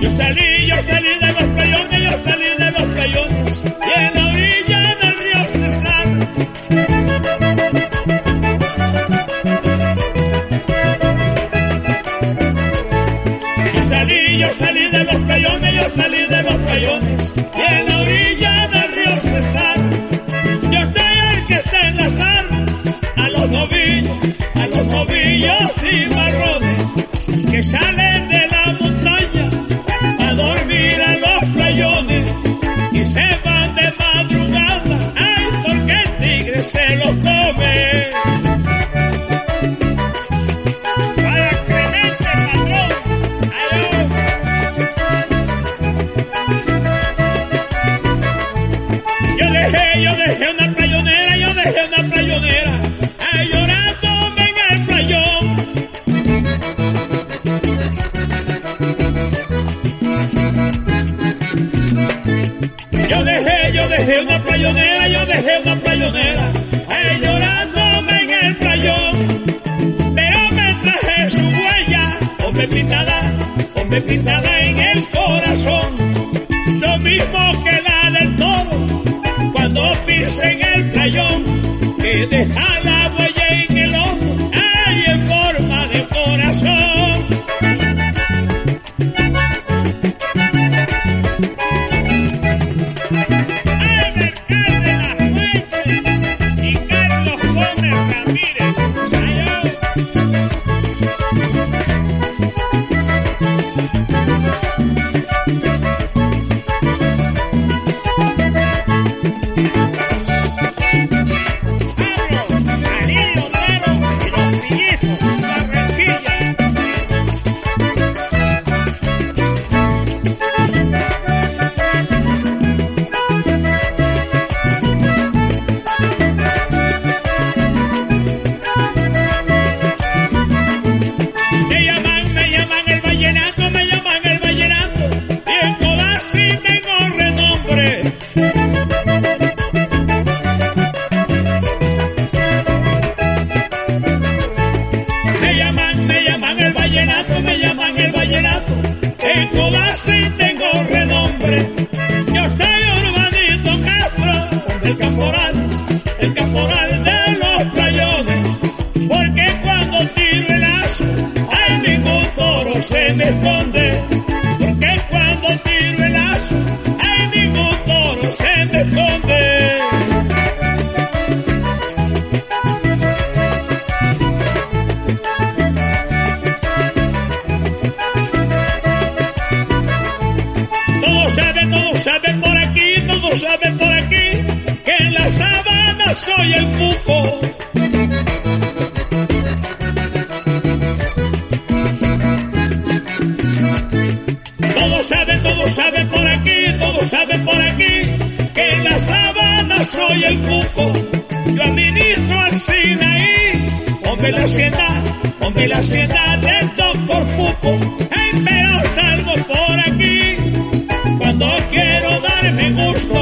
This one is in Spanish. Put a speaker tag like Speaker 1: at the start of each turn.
Speaker 1: Yo salí, yo salí salí de los playones, y en la orilla del río Cesar. Yo estoy el que se enlazar a los novillos, a los novillos y marrones que salen yo dejé una playonera, yo dejé una playonera, ay, llorándome en el playón. Yo dejé, yo dejé una playonera, yo dejé una playonera, ay, llorándome en el playón. Pero me traje su huella, hombre pintada, hombre pintada en el corazón. Lo mismo que playón, que caporal de los playones. Porque cuando tiro el lazo, hay ningún toro se me. Porque cuando tiro el lazo, hay ningún toro se me esconde. Todos saben, todos saben por soy el cuco. Todos saben, todos saben por aquí, todos saben por aquí, que en la sabana soy el cuco. Yo administro al Sinaí, hombre la hacienda, hombre la hacienda del doctor Cuco. Ay, pero salgo por aquí, cuando quiero darme gusto,